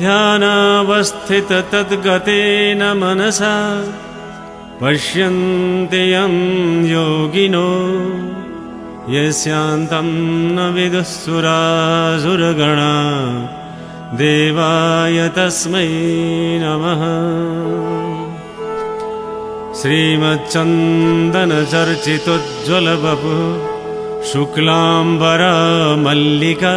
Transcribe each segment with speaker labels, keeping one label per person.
Speaker 1: ध्यानावस्थिततद्गतेन मनसा पश्यन्ति यं योगिनो यस्यान्तं न विदुःसुरासुरगणा देवाय तस्मै नमः। श्रीमच्चन्दनचर्चितोज्ज्वलवपुः शुक्लाम्बरा मल्लिका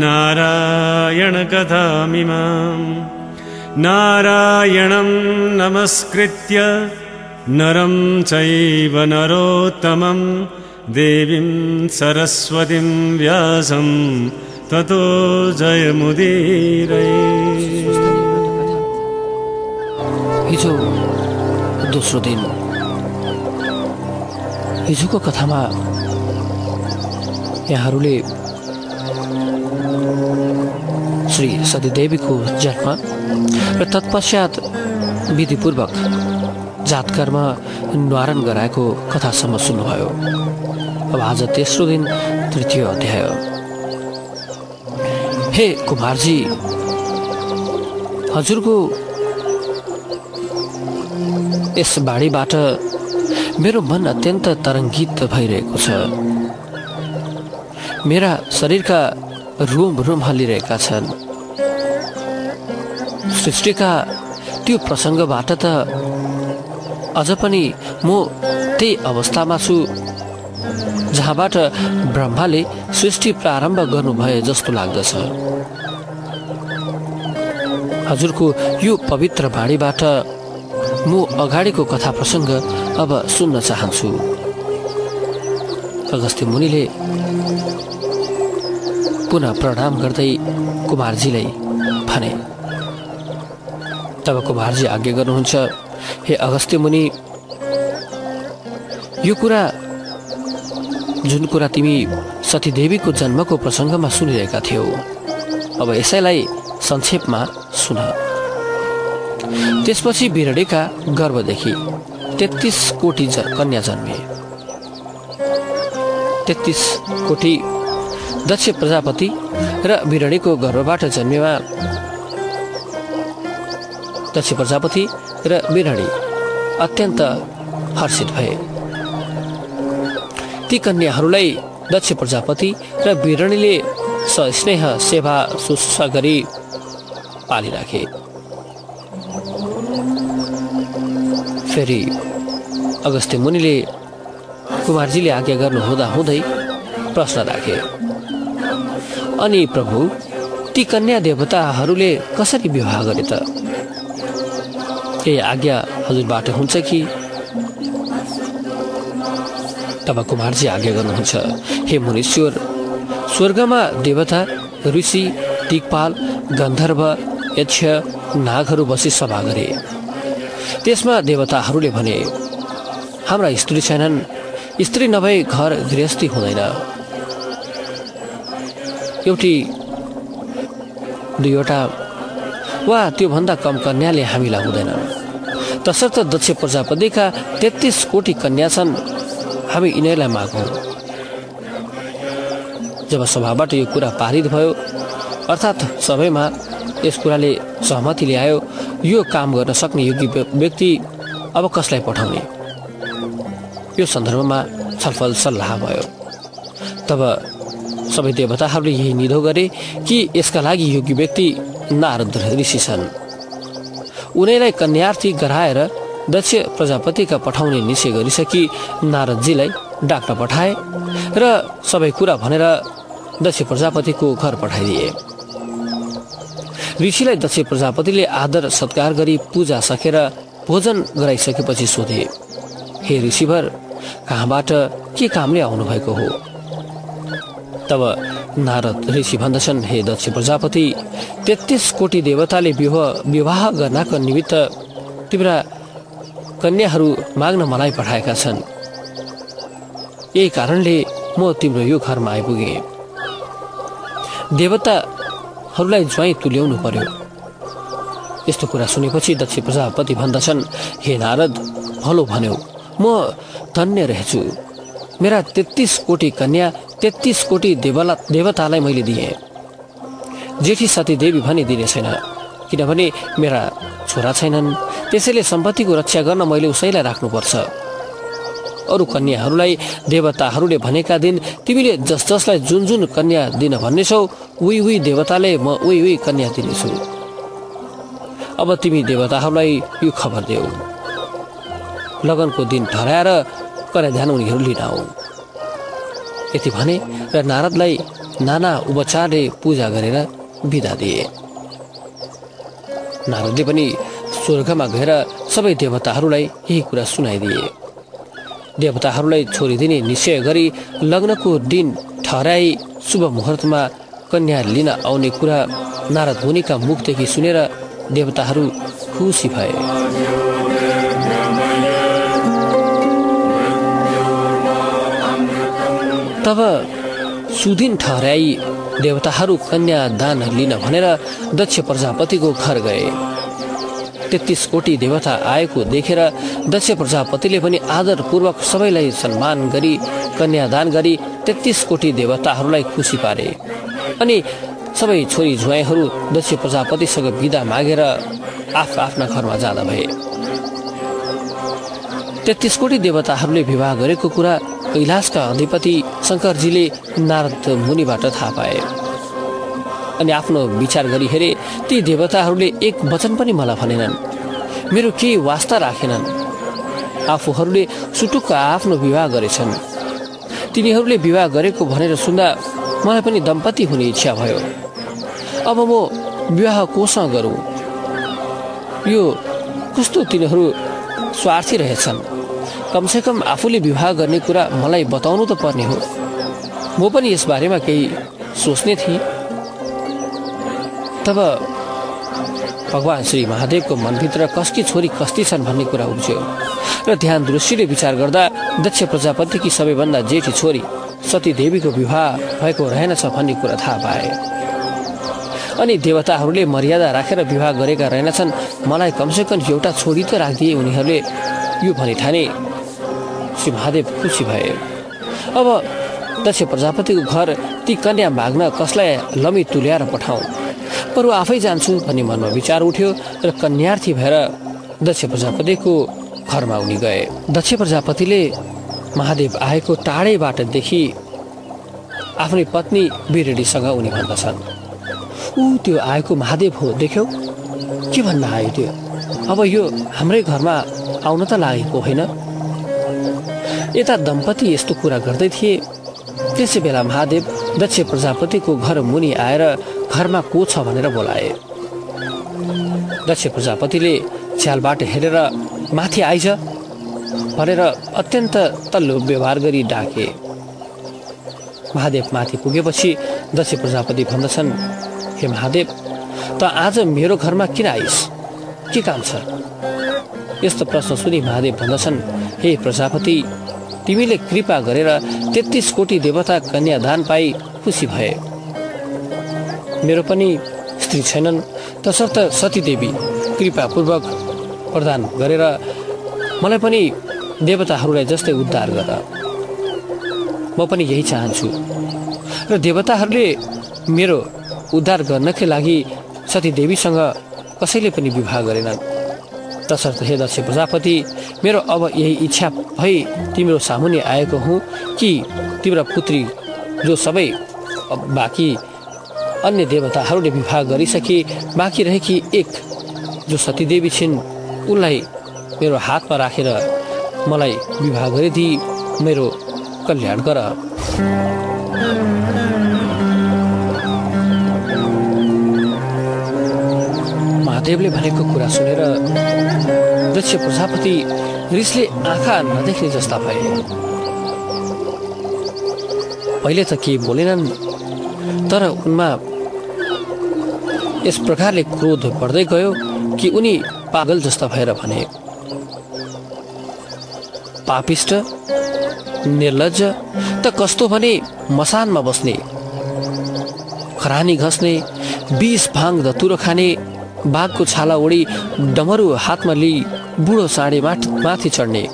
Speaker 1: नारायणकथामिमाम् नारायणं नमस्कृत्य नरं चैव नरोत्तमं। देवीं सरस्वतीं व्यासं ततो जयमुदीरये
Speaker 2: हिजो दोस्रो दिन। हिजोको कथामा यहाँहरूले श्री सतीदेवीको जन्म र तत्पश्चात विधिपूर्वक जातकर्म निवारण गराएको कथासम्म सुन्नुभयो। अब आज तेस्रो दिन तृतीय अध्याय। हे कुमारजी हजुरको यस बाणीबाट मेरो मन अत्यन्त तरङ्गित भइरहेको छ। मेरा शरीरका रुम रुम हल्लिरहेका छन्। सृष्टिका त्यो प्रसङ्गबाट त अझ पनि म त्यही अवस्थामा छु जहाँबाट ब्रह्माले सृष्टि प्रारम्भ गर्नुभए जस्तो लाग्दछ। हजुरको यो पवित्र बाणीबाट म अगाडिको कथा प्रसङ्ग अब सुन्न चाहन्छु। अगस्त्य मुनिले पुनः प्रणाम गर्दै कुमारजीलाई भने तब कुमारजी आज्ञा गर्नुहुन्छ हे अगस्त्य मुनि यो कुरा जुन कुरा तिमी सतीदेवीको जन्मको प्रसङ्गमा सुनिरहेका थियौ अब यसैलाई संक्षेपमा सुन। त्यसपछि बिरडीका गर्भदेखि तेत्तिस कोटी कन्या जन्मे। तेत्तिस कोटी दक्ष प्रजापति र बिरणीको गर्भबाट जन्मेमा दक्ष प्रजापति र बिरणी अत्यन्त हर्षित भए। ती कन्याहरूलाई दक्ष प्रजापति र बिरणीले सस्नेह सेवा शुश्रूषा गरी पालिराखे। फेरि अगस्त्य मुनिले कुमारजीले आज्ञा गर्नु हुँदा हुँदै प्रश्न राखे। अनि प्रभु ती कन्या देवताहरूले कसरी विवाह गरे त ए आज्ञा हजुरबाट हुन्छ कि? तब कुमारजी आज्ञा गर्नुहुन्छ हे मुनीश्वर स्वर्गमा देवता ऋषि दिक्पाल गन्धर्व यक्ष नागहरू बसी सभा गरे। त्यसमा देवताहरूले भने हाम्रा स्त्री छैनन्। स्त्री नभई घर गृहस्थी हुँदैन। एउटी दुईवटा वा त्योभन्दा कम कन्याले हामीलाई हुँदैन। तसर्थ दक्ष प्रजापतिका तेत्तिस कोटी कन्या छन्। हामी यिनीहरूलाई मागौँ। जब सभाबाट यो कुरा पारित भयो अर्थात् सबैमा यस कुराले सहमति ल्यायो यो काम गर्न सक्ने योग्य व्यक्ति अब कसलाई पठाउने? यो सन्दर्भमा छलफल सल्लाह भयो। तब सबै देवताहरूले यही निधो गरे कि यसका लागि योग्य व्यक्ति नारद ऋषि छन्। उनीलाई कन्यार्थी गराएर दक्ष प्रजापतिका पठाउने निश्चय गरिसकी नारदजीलाई डाक्न पठाए र सबै कुरा भनेर दक्ष प्रजापतिको घर पठाइदिए। ऋषिलाई दक्ष प्रजापतिले आदर सत्कार गरी पूजा सकेर भोजन गराइसकेपछि सोधे हे ऋषिभर कहाँबाट के कामले आउनुभएको हो? तब नारद ऋषि भन्दछन् हे दक्ष प्रजापति तेत्तिस कोटी देवताले विवाह विवाह गर्नका निमित्त तिम्रा कन्याहरू माग्न मलाई पठाएका छन्। यही कारणले म तिम्रो यो घरमा आइपुगेँ। देवताहरूलाई ज्वाइँ तुल्याउनु पर्यो। यस्तो कुरा सुनेपछि दक्ष प्रजापति भन्दछन् हे नारद भलो भन्यो म धन्य रहेछु। मेरा तेत्तिस कोटी कन्या तेत्तिस कोटी देवला देवतालाई मैले दिएँ। जेठी सती देवी भने दिने छैन किनभने मेरा छोरा छैनन्। त्यसैले सम्पत्तिको रक्षा गर्न मैले उसैलाई राख्नुपर्छ। अरू कन्याहरूलाई देवताहरूले भनेका दिन तिमीले जस जसलाई जुन जुन कन्या दिन भन्नेछौ उही उही देवताले म उही उही कन्या दिनेछु। अब तिमी देवताहरूलाई यो खबर देऊ। लगनको दिन ठहराएर ध्यान उनीहरू लिन आऊ। यति भने र नारदलाई नाना उपचारले पूजा गरेर बिदा दिए। नारदले पनि स्वर्गमा गएर सबै देवताहरूलाई यही कुरा सुनाइदिए। देवताहरूलाई छोरी दिने निश्चय गरी लग्नको दिन ठहराई शुभ मुहुर्तमा कन्या लिन आउने कुरा नारद मुनिका मुखदेखि सुनेर देवताहरू खुसी भए। तब सुदिन ठहराई देवताहरू कन्या दान लिन भनेर दक्ष प्रजापतिको घर गए। तेत्तिस कोटी देवता आएको देखेर दक्ष प्रजापतिले पनि आदरपूर्वक सबैलाई सम्मान गरी कन्यादान गरी तेत्तिस कोटी देवताहरूलाई खुसी पारे। अनि सबै छोरी जुवाईहरू दक्ष प्रजापतिसँग विदा मागेर आफ आफ्ना घरमा जाँदा भए। तेत्तिस कोटी देवताहरूले विवाह गरेको कुरा कैलाशका अधिपति शङ्करजीले नारद मुनिबाट थाहा पाए। अनि आफ्नो विचार गरी हेरे ती देवताहरूले एक वचन पनि मलाई भनेनन्। मेरो केही वास्ता राखेनन्। आफूहरूले सुटुक्क आफ्नो विवाह गरेछन्। तिनीहरूले विवाह गरेको भनेर सुन्दा मलाई पनि दम्पति हुने इच्छा भयो। अब म विवाह कोसँग गरौँ? यो कस्तो तिनीहरू स्वार्थी रहेछन्? कमसेकम आफूले विवाह गर्ने कुरा मलाई बताउनु त पर्ने हो। म पनि यसबारेमा केही सोच्ने थिएँ। तब भगवान् श्री महादेवको मनभित्र कसकी छोरी कस्ती छन् भन्ने कुरा उब्ज्यो र ध्यान दृष्टिले विचार गर्दा दक्ष प्रजापतिकी सबैभन्दा जेठी छोरी सती देवीको विवाह भएको रहेनछ भन्ने कुरा थाहा पाए। अनि देवताहरूले मर्यादा राखेर विवाह गरेका रहेनछन् मलाई कमसेकम एउटा छोरी त राखिदिए उनीहरूले यो भनी ठाने श्री महादेव खुसी भए। अब दक्ष प्रजापतिको घर ती कन्या माग्न कसलाई लमी तुल्याएर पठाउँ? बरु आफै जान्छु भन्ने मनमा विचार उठ्यो र कन्यार्थी भएर दक्ष प्रजापतिको घरमा उनी गए। दक्ष प्रजापतिले महादेव आएको टाढैबाट देखि आफ्नै पत्नी बिरेडीसँग उनी भन्दछन्। ऊ त्यो आएको महादेव हो देख्यौ? के भन्न आयो त्यो? अब यो हाम्रै घरमा आउन त लागेको होइन। यता दम्पति यस्तो कुरा गर्दै थिए। त्यसै बेला महादेव दक्ष प्रजापतिको घर मुनि आएर घरमा को छ भनेर बोलाए। दक्ष प्रजापतिले छ्यालबाट हेरेर माथि आइज भनेर अत्यन्त तल्लो व्यवहार गरी डाके। महादेव माथि पुगेपछि दक्ष प्रजापति भन्दछन् हे महादेव त आज मेरो घरमा किन आइस? के काम छ? यस्तो प्रश्न सुनि महादेव भन्दछन् हे प्रजापति तिमीले कृपा गरेर तेत्तिस कोटी देवता कन्यादान पाई खुसी भए। मेरो पनि स्त्री छैनन् तसर्थ सतीदेवी कृपापूर्वक प्रदान गरेर मलाई पनि देवताहरूलाई जस्तै उद्धार गर। म पनि यही चाहन्छु र देवताहरूले मेरो उद्धार गर्नकै लागि सतीदेवीसँग कसैले पनि विवाह गरेनन्। तसर्थ हे दक्ष प्रजापति मेरो अब यही इच्छा भई तिम्रो सामुन्ने आएको हुँ कि तिम्रो पुत्री जो सबै बाँकी अन्य देवताहरूले विवाह गरिसके बाँकी रहेकी एक जो सतीदेवी छिन् उनलाई मेरो हातमा राखेर मलाई विवाह गरिदिई मेरो कल्याण गर। महादेवले भनेको कुरा सुनेर दक्ष प्रजापति रिसले आँखा नदेख्ने जस्ता भए पहिले त केही बोलेनन् तर उनमा यस प्रकारले क्रोध बढ्दै गयो कि उनी पागल जस्ता भएर भने पापिष्ट निर्लज त कस्तो भने मसानमा बस्ने खरानी घस्ने बिस भाङ धतुरो खाने बाघको छाला ओढी डमरु हातमा लिई बुढो साँडे माथि चढ्ने।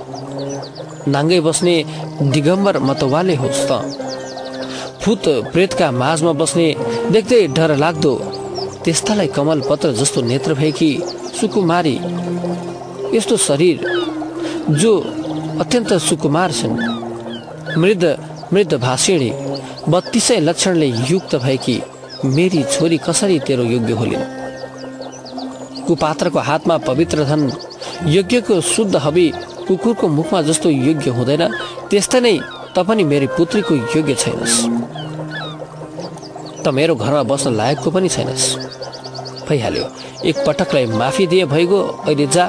Speaker 2: नाङ्गै बस्ने दिगम्बर मतवाले होस् त। भूत प्रेतका माझमा बस्ने देख्दै डर लाग्दो त्यस्तालाई कमल पत्र जस्तो नेत्र भएकी सुकुमारी। यस्तो शरीर जो अत्यन्त सुकुमार छन्। मृद मृद भाषिणी बत्तिसै लक्षणले युक्त भएकी मेरी छोरी कसरी तेरो योग्य होलिन्? कुपात्रको हातमा पवित्र धन यज्ञको शुद्ध हबी कुकुरको मुखमा जस्तो योग्य हुँदैन त्यस्तै नै त पनि मेरी पुत्रीको योग्य छैनस्। त मेरो घरमा बस्न लायकको पनि छैनस्। भइहाल्यो एक पटकलाई माफी दिए भइगयो अहिले जा।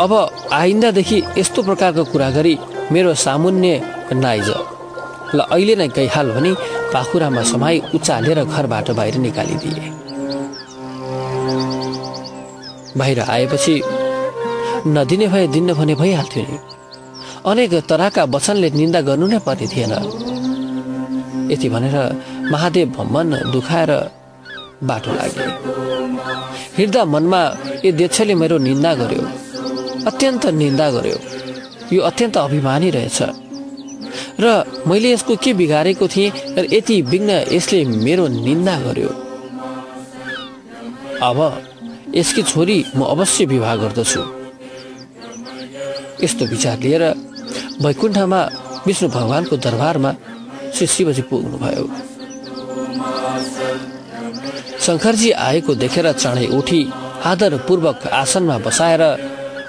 Speaker 2: अब आइन्दादेखि यस्तो प्रकारको कुरा गरी मेरो सामुन्य नाइज ल अहिले नै गइहाल भने पाखुरामा समाई उचालेर घरबाट बाहिर निकालिदिए। बाहिर आएपछि नदिने भए दिन्न भने भइहाल्थ्यो नि। अनेक तरहका वचनले निन्दा गर्नु नै पर्ने थिएन। यति भनेर महादेव भम्मन दुखाएर बाटो लागे हिँड्दा मनमा यो देक्षले मेरो निन्दा गर्यो। अत्यन्त निन्दा गर्यो। यो अत्यन्त अभिमानी रहेछ। र मैले यसको के बिगारेको थिएँ र यति विघ्न यसले मेरो निन्दा गर्यो। अब यसकी छोरी म अवश्य विवाह गर्दछु। यस्तो विचार लिएर वैकुण्ठमा विष्णु भगवानको दरबारमा श्री शिवजी पुग्नुभयो। शङ्करजी आएको देखेर चाँडै उठी आदरपूर्वक आसनमा बसाएर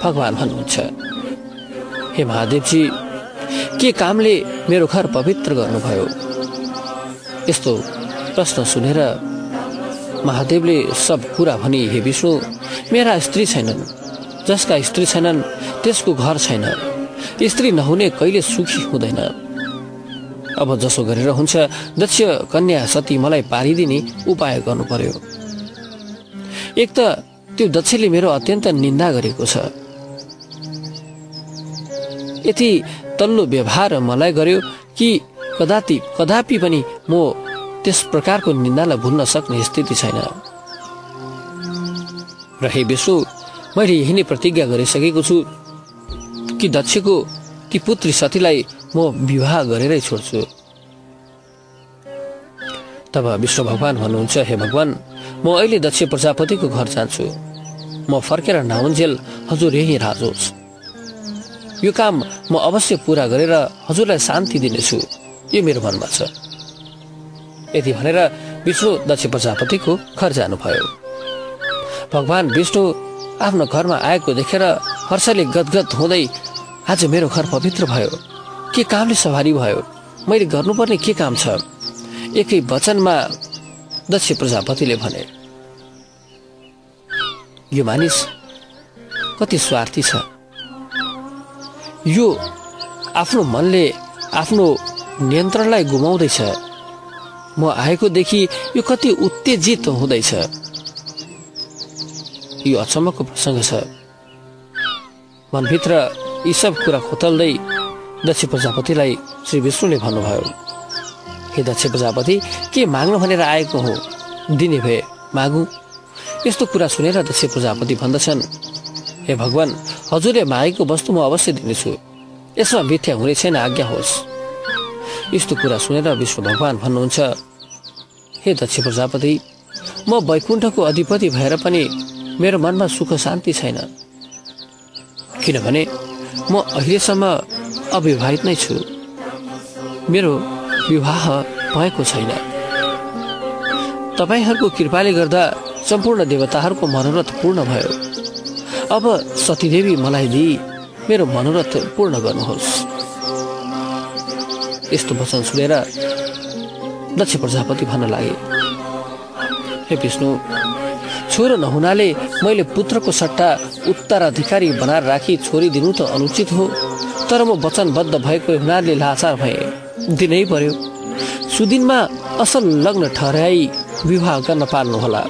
Speaker 2: भगवान् भन्नुहुन्छ हे महादेवजी के कामले मेरो घर पवित्र गर्नुभयो? यस्तो प्रश्न सुनेर महादेवले सब कुरा भनी हे विष्णु मेरा स्त्री छैनन्। जसका स्त्री छैनन् त्यसको घर छैन। स्त्री नहुने कहिले सुखी हुँदैन। अब जसो गरेर हुन्छ दक्ष कन्या सती मलाई पारिदिने उपाय गर्नु पर्यो एक त त्यो दक्षले मेरो अत्यन्त निन्दा गरेको छ। यति तल्लो व्यवहार मलाई गर्यो कि कदापि कदापि पनि म त्यस प्रकारको निन्दालाई भुल्न सक्ने स्थिति छैन। र हे विष्णु मैले यही नै प्रतिज्ञा गरिसकेको छु कि दक्षको ती पुत्री सतीलाई म विवाह गरेरै छोड्छु। तब विष्णु भगवान भन्नुहुन्छ हे भगवान म अहिले दक्ष प्रजापतिको घर जान्छु। म फर्केर नाउन्जेल हजुर यही राजोस्। यो काम म अवश्य पुरा गरेर हजुरलाई शान्ति दिनेछु। यो मेरो मनमा छ। यति भनेर विष्णु दक्ष प्रजापतिको घर जानुभयो। भगवान विष्णु आफ्नो घरमा आएको देखेर हर्षले गदगद हुँदै आज मेरो घर पवित्र भयो। के कामले सवारी भयो? मैले गर्नुपर्ने के काम छ? एकै वचनमा दक्ष प्रजापतिले भने यो मानिस कति स्वार्थी छ। यो आफ्नो मनले आफ्नो नियन्त्रणलाई गुमाउँदैछ। म आएकोदेखि यो कति उत्तेजित हुँदैछ। यो अचम्मको प्रसङ्ग छ। मनभित्र यी सब कुरा खोतल्दै दक्ष प्रजापतिलाई श्री विष्णुले भन्नुभयो हे दक्ष प्रजापति के माग्नु भनेर आएको हो? दिने भए मागु। यस्तो कुरा सुनेर दक्ष प्रजापति भन्दछन् हे भगवान हजुरले मागेको वस्तु म अवश्य दिनेछु। यसमा मिथ्या हुने छैन आज्ञा होस्। यस्तो कुरा सुनेर विष्णु भगवान भन्नुहुन्छ। हे दक्ष प्रजापति म वैकुण्ठको अधिपति भएर पनि मेरो मनमा सुख शान्ति छैन। किनभने म अहिलेसम्म अविवाहित नै छु। मेरो विवाह भएको छैन। तपाईँहरूको कृपाले गर्दा सम्पूर्ण देवताहरूको मनोरथ पूर्ण भयो। अब सतीदेवी मलाई दिई मेरो मनोरथ पूर्ण गर्नुहोस्। यस्तो वचन सुनेर दक्ष प्रजापति भन्न लागे हे विष्णु छोरो नहुनाले मैले पुत्रको सट्टा उत्तराधिकारी बनाएर राखी छोरी दिनु त अनुचित हो तर म वचनबद्ध भएको हुनाले लाचार भए। दिनै पर्यो। सुदिनमा असल लग्न ठहराई विवाह गर्न पाल्नुहोला।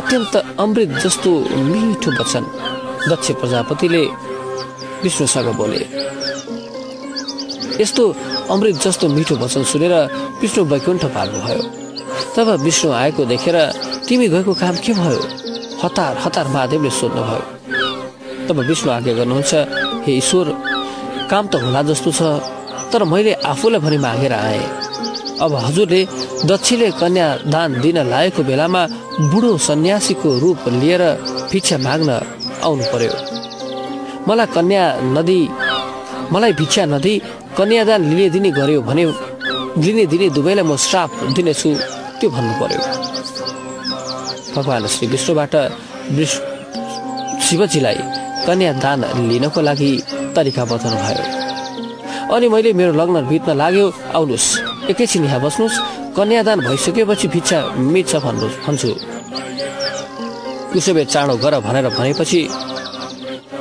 Speaker 2: अत्यन्त अमृत जस्तो मिठो वचन दक्ष प्रजापतिले विष्णुसँग बोले। यस्तो अमृत जस्तो मिठो वचन सुनेर विष्णु वैकुण्ठ पाल्नुभयो तब विष्णु आएको देखेर तिमी गएको काम के भयो? हतार हतार महादेवले सोध्नुभयो तब विष्णु आज्ञा गर्नुहुन्छ हे ईश्वर काम त होला जस्तो छ तर मैले आफूलाई भने मागेर आएँ। अब हजुरले दक्षिले कन्या दान दिन लागेको बेलामा बुढो सन्यासीको रूप लिएर भिक्षा माग्न आउनु पर्यो। मलाई कन्या नदी मलाई भिक्षा नदी कन्यादान लिने दिने गर्यो भने लिने दिने दुवैलाई म श्राप दिनेछु त्यो भन्नु पर्यो भगवान् श्री विष्णुबाट शिवजीलाई कन्यादान लिनको लागि तरिका बताउनु भयो। अनि मैले मेरो लग्न बित्न लाग्यो आउनुहोस् एकैछिन यहाँ बस्नुहोस् कन्यादान भइसकेपछि भिक्षा मिट्छ भन्नु भन्छु। उसो चाँडो गर भनेर भनेपछि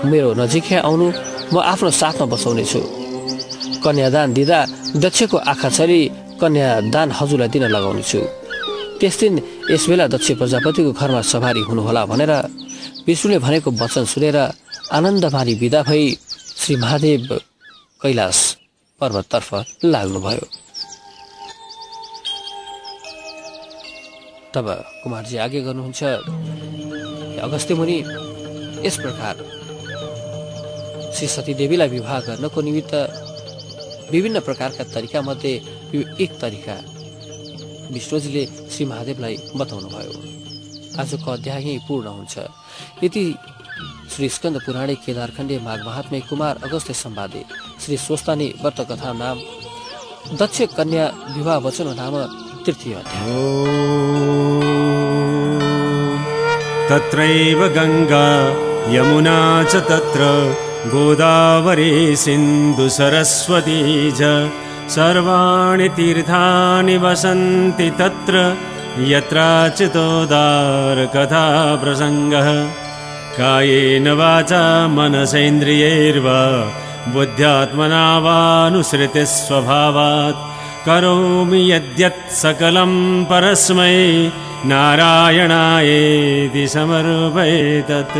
Speaker 2: मेरो नजिकै आउनु म आफ्नो साथमा बसाउने छु कन्यादान दिँदा दक्षको आँखा छरी कन्यादान हजुरलाई दिन लगाउने छु त्यस दिन यसबेला दक्ष प्रजापतिको घरमा सवारी हुनुहोला भनेर विष्णुले भनेको वचन सुनेर आनन्दमारी विदा भई श्री महादेव कैलाश पर्वततर्फ लाग्नुभयो। तब कुमारजी आगे गर्नुहुन्छ अगस्त्य मुनि यस प्रकार। श्री सतीदेवीलाई विवाह गर्नको निमित्त विभिन्न प्रकारका तरिका मध्ये एक तरिका विष्णुजीले श्री महादेवलाई बताउनु भयो आजको अध्याय यही पूर्ण हुन्छ। यति श्री स्कन्द पुराणे केदारखण्डे माघ महात्मे कुमार अगस्त्य सम्वादे श्री स्वस्तानी व्रत कथा नाम दक्ष कन्या विवाह वचन नाम तृतीय अध्याय।
Speaker 3: तत्रैव गङ्गा यमुना च तत्र गोदावरी सिन्धु सरस्वती च सर्वाणि तीर्थानि वसन्ति तत्र यत्राचितोदारकथा प्रसङ्गः कायेन वाचा मनसेन्द्रियैर्वा बुद्ध्यात्मना वानुसृतिस्वभावात्। करोमि यद्यत् सकलं परस्मै नारायणायेति समर्पयेतत्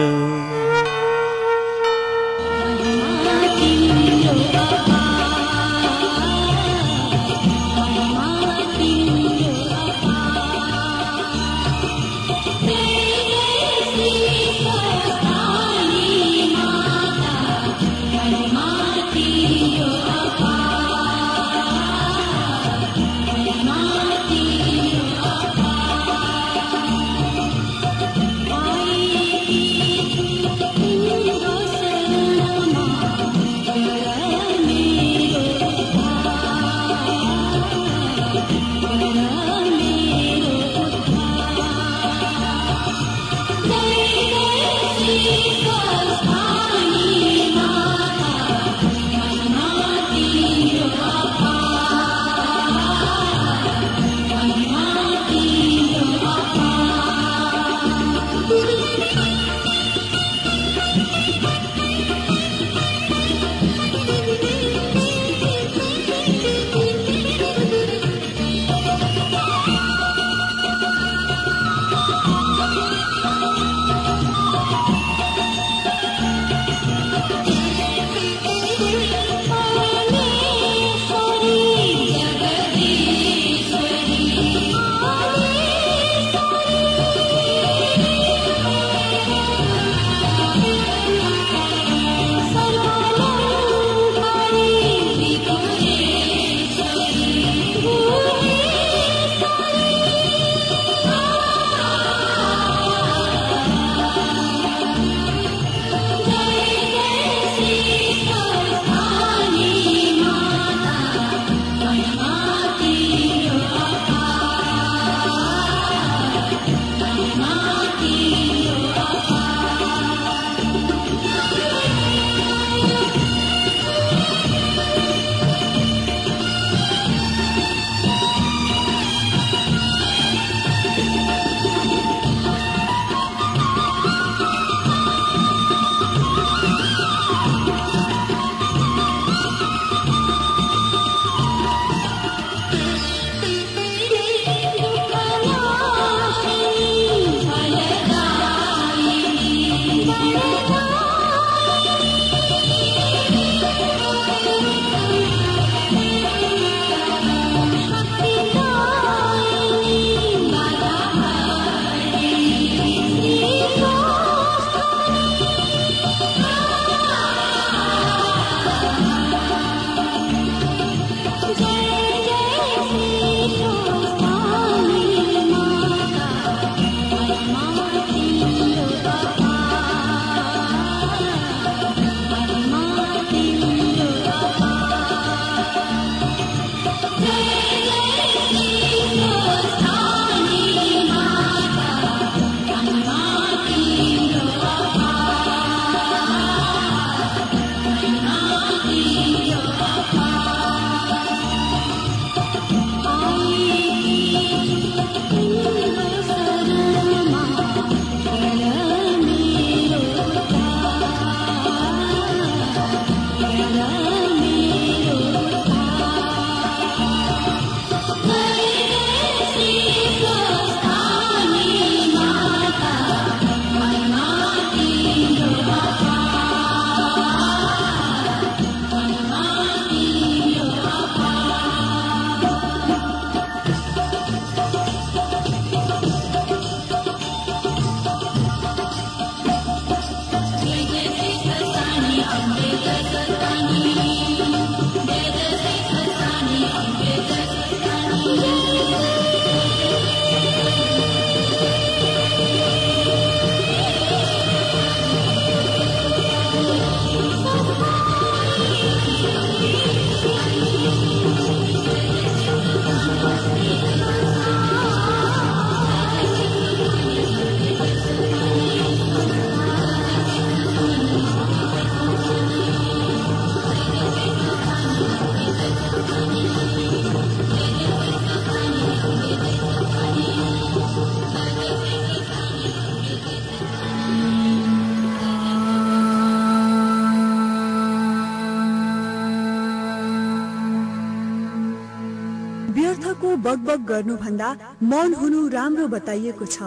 Speaker 4: मुखको बगबग गर्नुभन्दा मौन हुनु राम्रो बताइएको छ।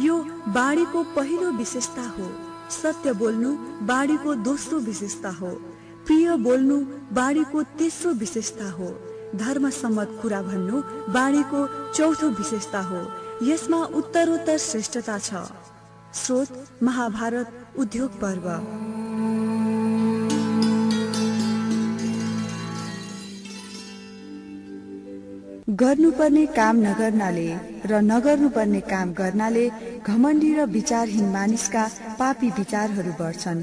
Speaker 4: यो बाढीको पहिलो विशेषता हो। सत्य बोल्नु बाढीको दोस्रो विशेषता हो। प्रिय बोल्नु बाढीको तेस्रो विशेषता हो। धर्म सम्मत कुरा भन्नु बाढीको चौथो विशेषता हो। यसमा उत्तरोत्तर श्रेष्ठता छ। स्रोत महाभारत उद्योग पर्व। गर्नुपर्ने काम नगर्नाले र नगर्नुपर्ने काम गर्नाले घमण्डी र विचारहीन मानिसका पापी विचारहरू बढ्छन्।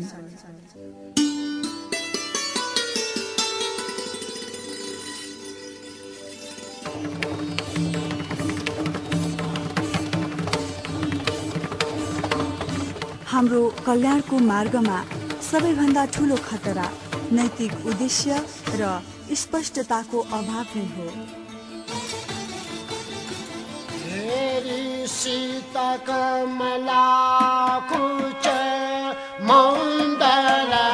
Speaker 4: हाम्रो कल्याणको मार्गमा सबैभन्दा ठूलो खतरा नैतिक उद्देश्य र स्पष्टताको अभाव नै हो।
Speaker 1: शीतकमलाकुच मौन्दला